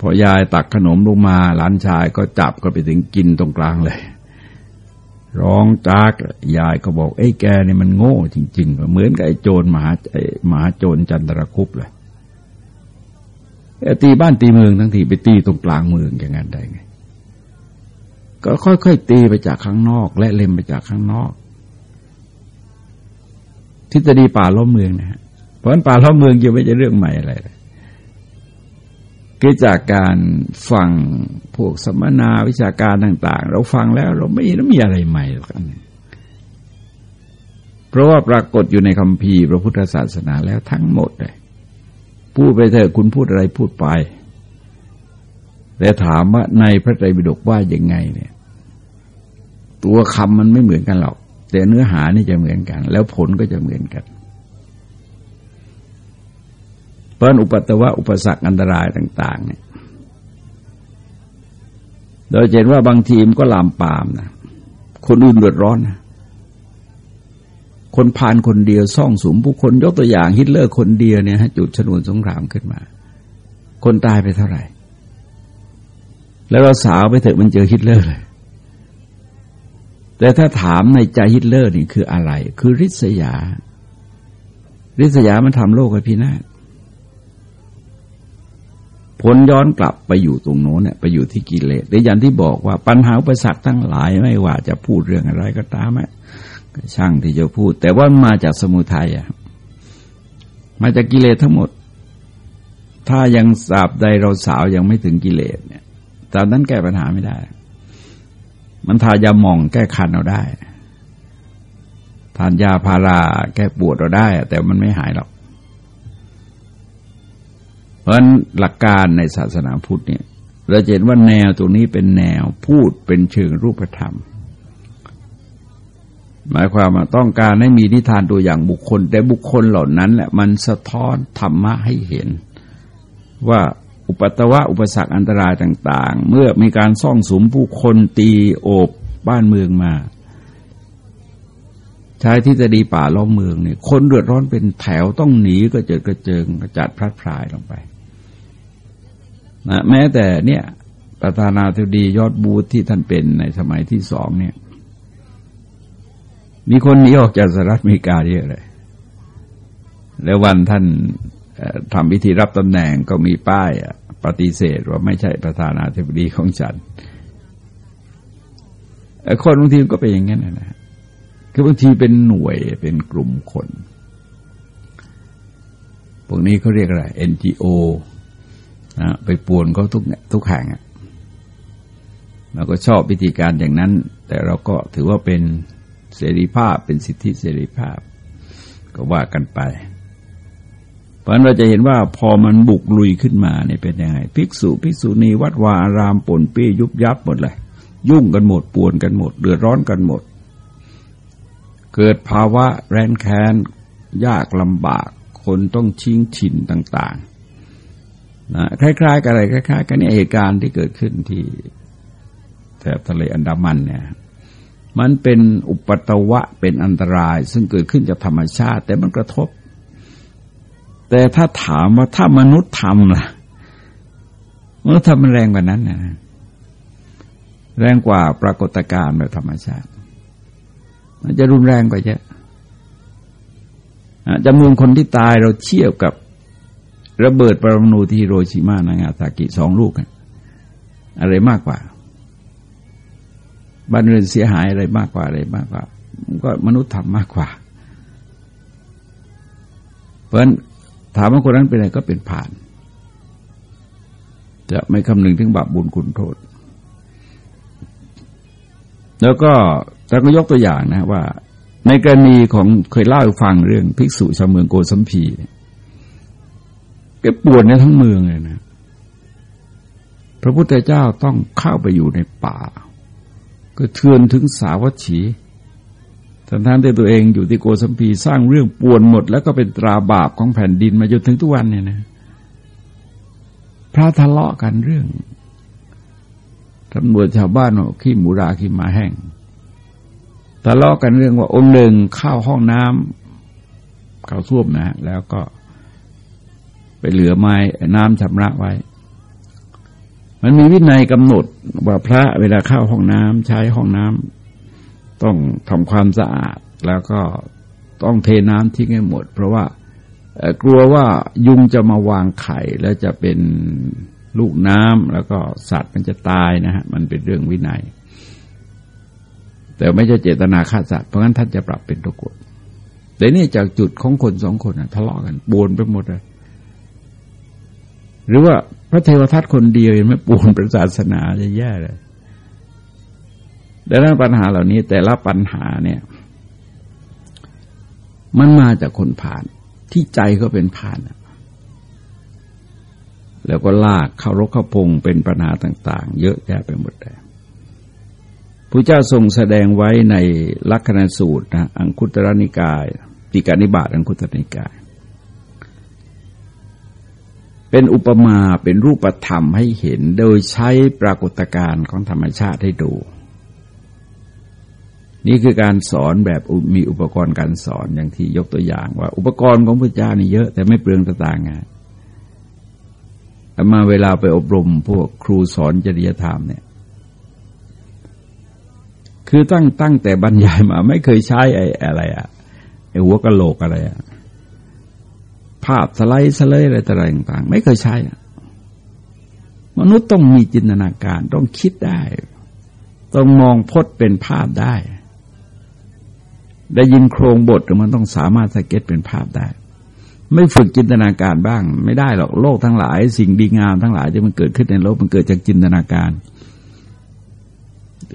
พอยายตักขนมลงมาหลานชายก็จับก็ไปถึงกินตรงกลางเลย ร้องจากยายก็บอกไอ้แกนี่มันโง่จริงๆเหมือนกับไอ้โจรมหาไอ้มหาโจรจันทรคุปเลยตีบ้านตีเมืองทั้งทีไปตีตรงกลางเมืองอย่างนั้นได้ไง ก็ค่อยๆตีไปจากข้างนอก และเล็มไปจากข้างนอก ทฤษฎีป่าล้อมเมืองนะฮะเพราะฉะนั้นป่าล้อมเมืองยังไม่ใช่เรื่องใหม่อะไรเลย คือจากการฟังพวกสัมมนาวิชาการต่าง ๆ เราฟังแล้วเราไม่ไม่มีอะไรใหม่กันเพราะว่าปรากฏอยู่ในคำพีพระพุทธศาสนาแล้วทั้งหมดเลยพูดไปเถอะคุณพูดอะไรพูดไป แต่ถามว่าในพระไตรปิฎกว่ายังไงเนี่ย ตัวคำมันไม่เหมือนกันหรอก แต่เนื้อหานี่จะเหมือนกัน แล้วผลก็จะเหมือนกัน เพราะอุปัตวะอุปสรรคอันตรายต่างๆเนี่ยโดยเห็นว่าบางทีมก็ลามปามนะคนอื่นเดือดร้อนนะคนพานคนเดียวซ่องสุมผู้คนยกตัวอย่างฮิตเลอร์คนเดียวเนี่ยฮะจุดชนวนสงครามขึ้นมา คนตายไปเท่าไหร่ แล้วเราสาวไปเถอะมันเจอฮิตเลอร์เลย แต่ถ้าถามในใจฮิตเลอร์นี่คืออะไร คือริษยา ริษยามันทำโลกให้พินาศ ผลย้อนกลับไปอยู่ตรงโน้นเนี่ยไปอยู่ที่กิเลสหรืออย่างที่บอกว่าปัญหาอุปสรรคทั้งหลายไม่ว่าจะพูดเรื่องอะไรก็ตามช่างที่จะพูด แต่ว่ามาจากสมุทัยอะมาจากกิเลสทั้งหมด ถ้ายังสาบใดเราสาวยังไม่ถึงกิเลสเนี่ยตอนนั้นแก้ปัญหาไม่ได้ มันทายาหมองแก้คันเราได้ ทานยาพาราแก้ปวดเราได้ แต่มันไม่หายหรอก ราะฉะนั้นหลักการในศาสนาพุทธเนี่ยเราเห็นว่าแนวตรงนี้เป็นแนวพูดเป็นเชิงรูปธรรม หมายความว่าต้องการให้มีนิทานตัวอย่างบุคคล แต่บุคคลเหล่านั้นแหละมันสะท้อนธรรมะให้เห็น ว่าอุปตวะอุปสรรคอันตรายต่าง ๆ เมื่อมีการซ่องสมผู้คนตีโอบบ้านเมืองมา ใช้ที่จะดีป่าล้อมเมืองเนี่ยคนเดือดร้อนเป็นแถวต้องหนีก็เจิดกระเจิงกระจัดพลัดพรายลงไป นะแม้แต่เนี่ยประธานาธิบดียอดบูธที่ท่านเป็นในสมัยที่สองเนี่ย มีคนหนีออกจากสหรัฐอเมริกาเยอะเลย แล้ววันท่านทำพิธีรับตำแหน่งก็มีป้ายปฏิเสธว่าไม่ใช่ประธานาธิบดีของฉันคนบางทีก็เป็นอย่างนั้นนะคือบางทีเป็นหน่วยเป็นกลุ่มคน พวกนี้เขาเรียกอะไร NGO นะไปป่วนเขาทุกทุกแห่งเราก็ชอบวิธีการอย่างนั้น แต่เราก็ถือว่าเป็นเสรีภาพเป็นสิทธิเสรีภาพ ก็ว่ากันไป เพราะนั้นเราจะเห็นว่าพอมันบุกลุยขึ้นมาเนี่ยเป็นยังไงภิกษุภิกษุณีวัดวาอารามปนปี้ยุบยับหมดเลยยุ่งกันหมดป่วนกันหมดเดือดร้อนกันหมด เกิดภาวะแรนแค้นยากลำบาก คนต้องชิงชินต่าง นะคล้ายๆ กับอะไรคล้ายๆ กันนี่เหตุการณ์ที่เกิดขึ้นที่แถบทะเลอันดามันเนี่ยมันเป็นอุปตวะเป็นอันตราย ซึ่งเกิดขึ้นจากธรรมชาติ แต่มันกระทบ แต่ถ้าถามว่าถ้ามนุษย์ทำล่ะมนุษย์ทำมันแรงกว่านั้นนะแรงกว่าปรากฏการณ์แบบธรรมชาติ มันจะรุนแรงกว่าเยอะจำนวนคนที่ตายเราเทียบกับ ระเบิดปรมาณูที่โรชิมานางาซากิสองลูกอะไรมากกว่าบ้านเรือนเสียหายอะไรมากกว่าอะไรมากกว่าก็มนุษย์ทำมากกว่า เพราะฉะนั้นถามว่าคนนั้นเป็นอะไรก็เป็นผ่าน จะไม่คำนึงถึงบาปบุญคุณโทษ แล้วก็แต่ก็ยกตัวอย่างนะว่า ในกรณีของเคยเล่าให้ฟังเรื่องภิกษุชาวเมืองโกสัมพีเนี่ย แกปวดในทั้งเมืองเลยนะ พระพุทธเจ้าต้องเข้าไปอยู่ในป่า ก็เทือนถึงสาวัตถีท่านท่านที่ตัวเองอยู่ที่โกสัมพีสร้างเรื่องปวนหมด แล้วก็เป็นตราบาปของแผ่นดินมาจนถึงทุกวันเนี่ยนะพระทะเลาะกันเรื่องตำรวจชาวบ้านว่าขี้หมูราขี้มาแห้งทะเลาะกันเรื่องว่าองค์หนึ่งเข้าห้องน้ำเข้าท่วมนะแล้วก็ ไปเหลือไม้น้ำชำระไว้ มันมีวินัยกำหนดว่าพระเวลาเข้าห้องน้ำใช้ห้องน้ำต้องทำความสะอาดแล้วก็ต้องเทน้ำทิ้งให้หมด เพราะว่ากลัวว่ายุงจะมาวางไข่แล้วจะเป็นลูกน้ำแล้วก็สัตว์มันจะตายนะฮะมันเป็นเรื่องวินัย แต่ไม่ใช่เจตนาฆ่าสัตว์เพราะงั้นท่านจะปรับเป็นตัวกฎแต่นี่จากจุดของคนสองคนทะเลาะกันบนไปหมดเลย หรือว่าพระเทวทัตคนเดียวยังไม่ปูนประศาสนาจะแย่เลยดังนั้นปัญหาเหล่านี้แต่ละปัญหาเนี่ย มันมาจากคนผ่านที่ใจก็เป็นผ่าน แล้วก็ลากเข้ารกเข้าพงเป็นปัญหาต่าง ๆ เยอะแยะไปหมดเลยพระเจ้าทรงแสดงไว้ในลักษณสูตรนะอังคุตรนิกายติกานิบาตอังคุตรนิกาย เป็นอุปมาเป็นรูปธรรมให้เห็นโดยใช้ปรากฏการณ์ของธรรมชาติให้ดู นี่คือการสอนแบบมีอุปกรณ์การสอนอย่างที่ยกตัวอย่างว่า อุปกรณ์ของพระเจ้านี่เยอะ แต่ไม่เปลืองต่างงานมาเวลาไปอบรมพวกครูสอนจริยธรรมเนี่ยคือตั้งตั้งแต่บรรยายมาไม่เคยใช้ไอ้อะไรอะไอ้หัวกะโหลกอะไรอะ ภาพสไลด์สไลด์อะไรต่างๆไม่เคยใช้มนุษย์ต้องมีจินตนาการต้องคิดได้ ต้องมองพจน์เป็นภาพได้ ได้ยินโครงบทมันต้องสามารถสเก็ตเป็นภาพได้ ไม่ฝึกจินตนาการบ้าง ไม่ได้หรอกโลกทั้งหลาย สิ่งดีงามทั้งหลายที่มันเกิดขึ้นในโลกมันเกิดจากจินตนาการ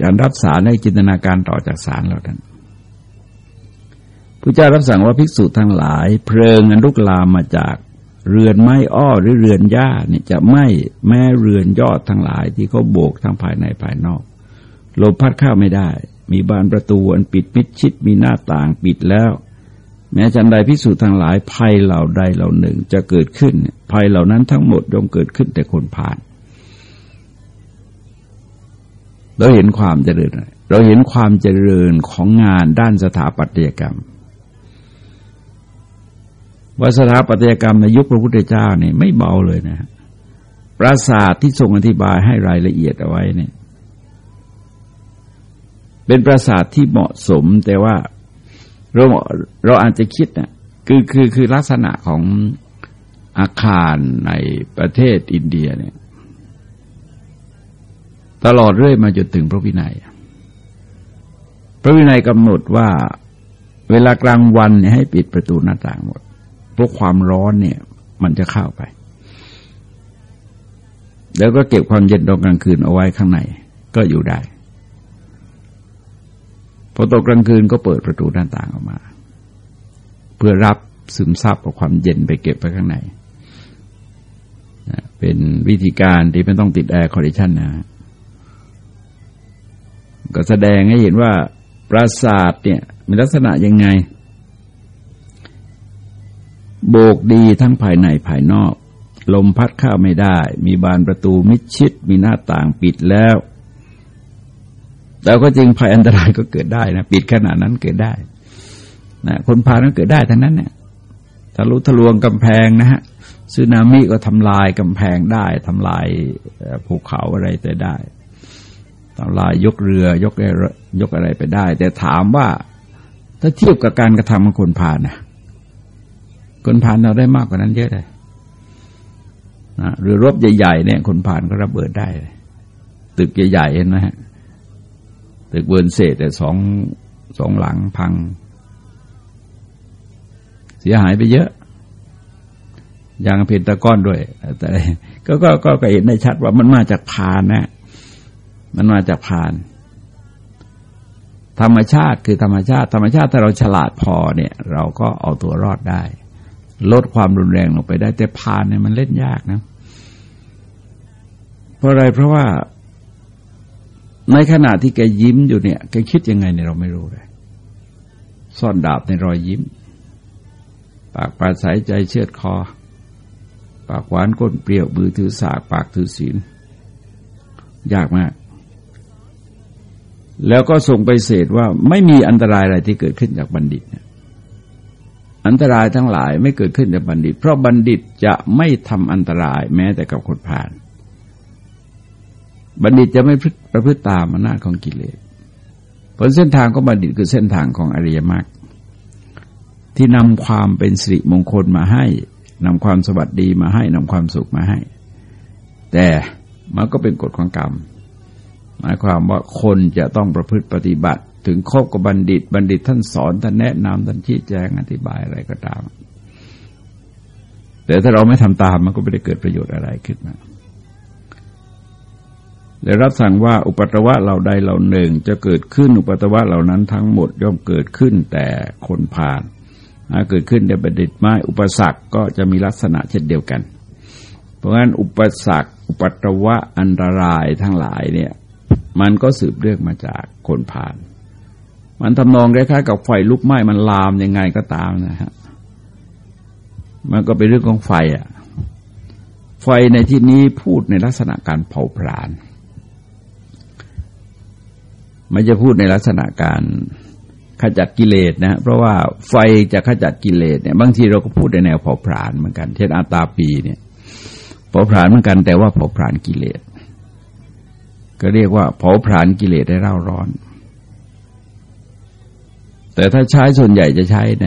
การรับสารในจินตนาการต่อจากสารเราท่าน พระเจ้ารับสั่งว่าภิกษุทั้งหลาย เพลิงอันลุกลามมาจากเรือนไม้อ้อหรือเรือนหญ้าเนี่ยจะไหม่แม้เรือนยอดทั้งหลาย ที่เขาโบกทั้งภายในภายนอกลมพัดเข้าไม่ได้ มีบานประตูอันปิดมิดชิดมีหน้าต่างปิดแล้ว แม้จันใดพิสูจน์ทั้งหลายภัยเหล่าใดเหล่าหนึ่งจะเกิดขึ้น ภัยเหล่านั้นทั้งหมดย่อมเกิดขึ้นแต่คนผ่าน เราเห็นความเจริญ เราเห็นความเจริญของงานด้านสถาปัตยกรรม ว่าสถาปัตยกรรมในยุคพระพุทธเจ้าเนี่ยไม่เบาเลยนะปราสาทที่ทรงอธิบายให้รายละเอียดเอาไว้เนี่ย เป็นปราสาทที่เหมาะสมแต่ว่าเราเราอาจจะคิดนะคือคือคือลักษณะของอาคารในประเทศอินเดียเนี่ย ตลอดเรื่อยมาจนถึงพระวินัย พระวินัยกำหนดว่าเวลากลางวันเนี่ยให้ปิดประตูหน้าต่างหมด เพราะความร้อนเนี่ย มันจะเข้าไป แล้วก็เก็บความเย็นตอนกลางคืนเอาไว้ข้างใน ก็อยู่ได้พอตกกลางคืนก็เปิดประตูหน้าต่างออกมา เพื่อรับซึมซับกับความเย็นไปเก็บไปข้างในเป็นวิธีการที่ไม่ต้องติด air condition นะก็แสดงให้เห็นว่าปราสาทเนี่ยมีลักษณะยังไง โบกดีทั้งภายในภายนอก ลมพัดเข้าไม่ได้ มีบานประตูมิดชิด มีหน้าต่างปิดแล้ว แต่ก็จริงภัยอันตรายก็เกิดได้นะปิดขนาดนั้นเกิดได้นะคนพานั้นเกิดได้ทั้งนั้นเนี่ยทะลุทะลวงกำแพงนะฮะซึนามิก็ทำลายกำแพงได้ทำลายภูเขาอะไรแต่ได้ทำลายยกเรือยกยกอะไรไปได้ แต่ถามว่าถ้าเทียบกับการกระทำของคนผ่านนะ คนผ่านเราได้มากกว่านั้นเยอะเลยนะหรือรบใหญ่ๆเนี่ย คนผ่านก็ระเบิดได้ตึกใหญ่ๆเห็นไหมฮะตึกเบิร์นเศษแต่สองสองหลังพัง เสียหายไปเยอะอย่างเพนตะก้อนด้วย แต่ก็ก็ก็เห็นได้ชัดว่ามันมาจากพานนะ มันมาจากผ่าน ธรรมชาติคือธรรมชาติ ธรรมชาติถ้าเราฉลาดพอเนี่ย เราก็เอาตัวรอดได้ ลดความรุนแรงลงไปได้ แต่ผ่านเนี่ยมันเล่นยากนะ เพราะอะไรเพราะว่า ในขณะที่แกยิ้มอยู่เนี่ยแกคิดยังไงเนี่ยเราไม่รู้เลยซ่อนดาบในรอยยิ้ม ปากปราศัยใจเชือดคอ ปากหวานก้นเปรี้ยวมือถือสากปากถือศีลยากมาก แล้วก็ส่งไปเสดว่าไม่มีอันตรายอะไรที่เกิดขึ้นจากบัณฑิต อันตรายทั้งหลายไม่เกิดขึ้นจากบัณฑิต เพราะบัณฑิตจะไม่ทำอันตรายแม้แต่กับคนผ่าน บัณฑิตจะไม่ประพฤติตามอำนาจของกิเลสผลเส้นทางของบัณฑิตคือเส้นทางของอริยมรรคที่นำความเป็นสิริมงคลมาให้นำความสวัสดีมาให้นำความสุขมาให้ แต่มันก็เป็นกฎของกรรม หมายความว่าคนจะต้องประพฤติปฏิบัติ ถึงคบกับบัณฑิต บัณฑิตท่านสอนท่านแนะนำท่านชี้แจงอธิบายอะไรก็ตาม แต่ถ้าเราไม่ทำตามมันก็ไม่ได้เกิดประโยชน์อะไรขึ้นมาและรับสั่งว่าอุปัตวะเหล่าใดเหล่าหนึ่ง จะเกิดขึ้นอุปัตวะเหล่านั้นทั้งหมดย่อมเกิดขึ้นแต่คนผ่านเกิดขึ้นในบัณฑิตไม้อุปสรรคก็จะมีลักษณะเช่นเดียวกัน เพราะงั้นอุปสรรค อุปัตวะอันตรายทั้งหลายเนี่ยมันก็สืบเรื่องมาจากคนผ่าน มันทำนองคล้ายๆกับไฟลุกไหม้มันลามยังไงก็ตามนะฮะมันก็เป็นเรื่องของไฟอะ ไฟในที่นี้พูดในลักษณะการเผาผลาญไม่จะพูดในลักษณะการขจัดกิเลสนะเพราะว่าไฟจะขจัดกิเลสเนี่ย บางทีเราก็พูดในแนวเผาผลาญเหมือนกันเช่นอาตาปีเนี่ยเผาผลาญเหมือนกันแต่ว่าเผาผลาญกิเลส ก็เรียกว่าเผาผลาญกิเลสได้เร่าร้อน แต่ถ้าใช้ส่วนใหญ่จะใช้ใน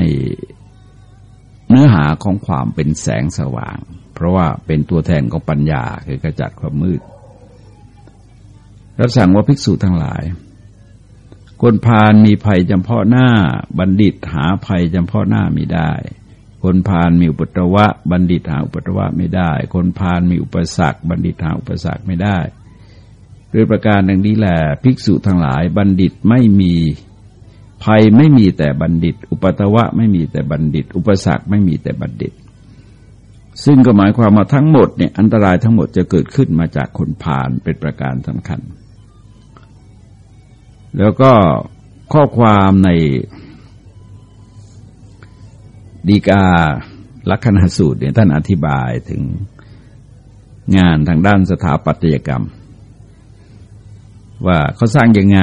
เนื้อหาของความเป็นแสงสว่าง เพราะว่าเป็นตัวแทนของปัญญาคือกระจัดความมืด รับสั่งว่าภิกษุทั้งหลายคนพาลมีภัยจำเพาะหน้า บัณฑิตหาภัยจำเพาะหน้าไม่ได้ คนพาลมีอุปตวะ บัณฑิตหาอุปตวะไม่ได้ คนพาลมีอุปสรรค บัณฑิตหาอุปสรรคไม่ได้ ด้วยประการดังนี้แหละภิกษุทั้งหลาย บัณฑิตไม่มี ภัยไม่มีแต่บัณฑิต อุปตวะไม่มีแต่บัณฑิต อุปสรรคไม่มีแต่บัณฑิต ซึ่งก็หมายความว่าทั้งหมดเนี่ยอันตรายทั้งหมดจะเกิดขึ้นมาจากคนพาลเป็นประการสำคัญ แล้วก็ข้อความในดีกาลักษณะสูตรเนี่ยท่านอธิบายถึงงานทางด้านสถาปัตยกรรม ว่าเขาสร้างยังไง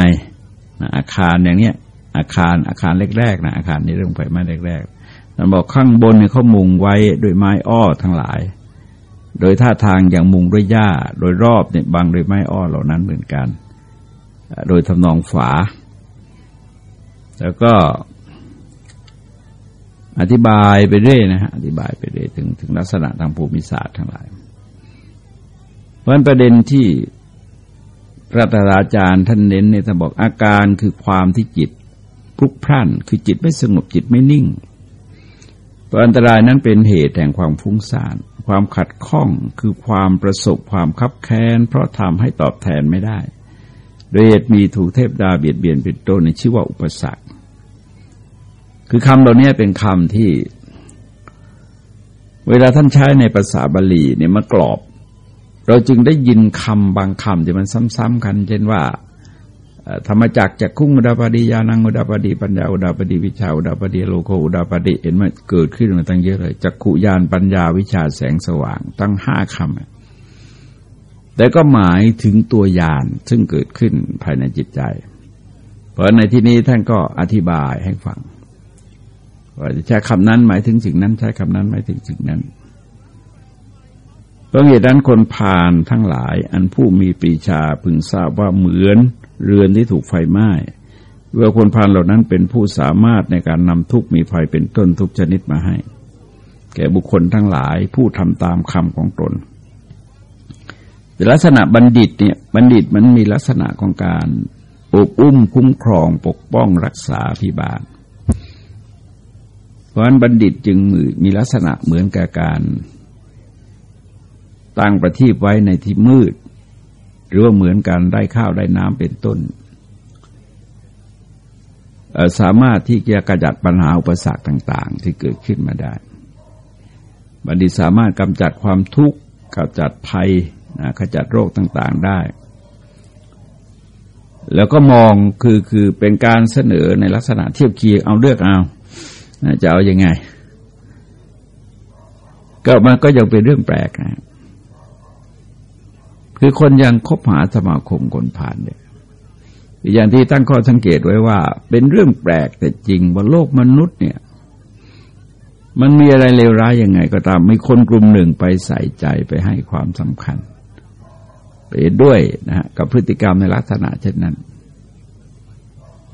อาคารอย่างเนี้ย อาคารอาคารแรกๆนะอาคารนี้เรื่องไฟไหม้แรกๆท่านบอกข้างบนเนี่ยเขามุงไว้ด้วยไม้อ้อทั้งหลาย โดยท่าทางอย่างมุงด้วยหญ้า โดยรอบเนี่ยบางด้วยไม้อ้อเหล่านั้นเหมือนกัน โดยทำนองฝา แล้วก็อธิบายไปเรื่อยนะฮะอธิบายไปเรื่อยถึงถึงลักษณะทางภูมิศาสตร์ทั้งหลาย เพราะประเด็นที่พระตราจารย์ท่านเน้นเนี่ยท่านบอกอาการคือความที่จิต พลุกพล่านคือจิตไม่สงบจิตไม่นิ่งเพราะอันตรายนั้นเป็นเหตุแห่งความฟุ้งซ่าน ความขัดข้องคือความประสบความคับแค้น เพราะทำให้ตอบแทนไม่ได้ โดยเหตุมีถูกเทพดาเบียดเบียนเป็นต้นในชื่อว่าอุปสรรค คือคำเหล่านี้เป็นคำที่ เวลาท่านใช้ในภาษาบาลีเนี่ยมากรอบ เราจึงได้ยินคำบางคำที่มันซ้ำๆกัน เช่นว่า ธรรมจักจากคุ้งอุดาปดียานังอุดาปดีปัญญาอุดาปดีวิชาอุดาปดีโลโกอุดาปดีเห็นไหมเกิดขึ้นมาตั้งเยอะเลยจักขุยานปัญญาวิชาแสงสว่างตั้งห้าคำแต่ก็หมายถึงตัวยานซึ่งเกิดขึ้นภายในจิตใจ เพราะในที่นี้ท่านก็อธิบายให้ฟังว่าใช้คำนั้นหมายถึงสิ่งนั้นใช้คำนั้นหมายถึงสิ่งนั้นเพราะเหตุนั้นคนผ่านทั้งหลาย อันผู้มีปีชาพึงทราบว่าเหมือน เรือนที่ถูกไฟไหม้เมื่อคนพานเหล่านั้นเป็นผู้สามารถในการนำทุกมีภัยเป็นต้นทุกชนิดมาให้ แก่บุคคลทั้งหลายผู้ทำตามคำของตนแต่ลักษณะบัณฑิตเนี่ยบัณฑิตมันมีลักษณะของการอบอุ้มคุ้มครองปกป้องรักษาพิบาล เพราะฉะนั้นบัณฑิตจึงมีลักษณะเหมือนกับการตั้งประทีปไว้ในที่มืด หรือว่าเหมือนกันได้ข้าวได้น้ำเป็นต้น สามารถที่จะกระจัดปัญหาอุปสรรคต่าง ๆ ที่เกิดขึ้นมาได้ บัณฑิตสามารถกำจัดความทุกข์กำจัดภัยขจัดโรคต่าง ๆได้ แล้วก็มองคือคือเป็นการเสนอในลักษณะเทียบเคียงเอาเลือกเอาจะเอาอยัางไง ก็มันก็ยังเป็นเรื่องแปลกนะ คือคนยังคบหาสมาคมคนผ่านเนี่ยอย่างที่ตั้งข้อสังเกตไว้ว่า เป็นเรื่องแปลกแต่จริงบนโลกมนุษย์เนี่ย มันมีอะไรเลวร้ายยังไง ก็ตามมีคนกลุ่มหนึ่งไปใส่ใจไปให้ความสำคัญ ไปด้วยนะฮะกับพฤติกรรมในลักษณะเช่นนั้น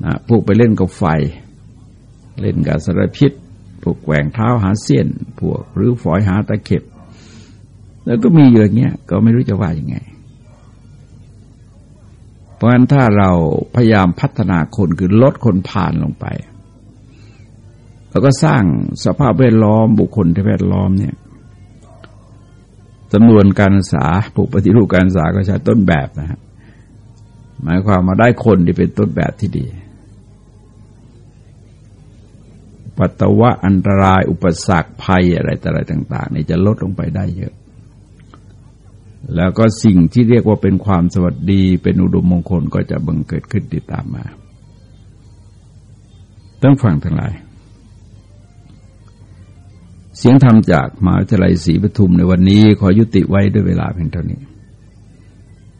นะพวกไปเล่นกับไฟ เล่นกับสารพิษพวกแหวงเท้าหาเสี้ยน พวกหรือฝอยหาตะเข็บ แล้วก็มีอย่างเงี้ยก็ไม่รู้จะว่ายังไง ราะฉะนั้นถ้าเราพยายามพัฒนาคนคือลดคนผ่านลงไป แล้วก็สร้างสภาพแวดล้อมบุคคลที่แวดล้อมเนี่ยจำนวนการศึกษาผู้ปฏิรูปการศึกษาก็ใช้ต้นแบบนะฮะหมายความมาได้คนที่เป็นต้นแบบที่ดี ปัตตวะอันตรายอุปสรรคภัยอะไรต่อะไรต่าง ๆ นี่จะลดลงไปได้เยอะ แล้วก็สิ่งที่เรียกว่าเป็นความสวัสดี เป็นอุดมมงคลก็จะบังเกิดขึ้นติดตามมาต้องฟังทั้งหลาย เสียงธรรมจากมหาวิทยาลัยศรีปทุมในวันนี้ขอยุติไว้ด้วยเวลาเพียงเท่านี้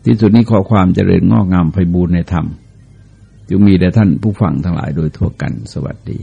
ที่สุดนี้ขอความเจริญงอกงามไพบูรณในธรรมจึงมีแด่ท่านผู้ฟังทั้งหลายโดยทั่วกันสวัสดี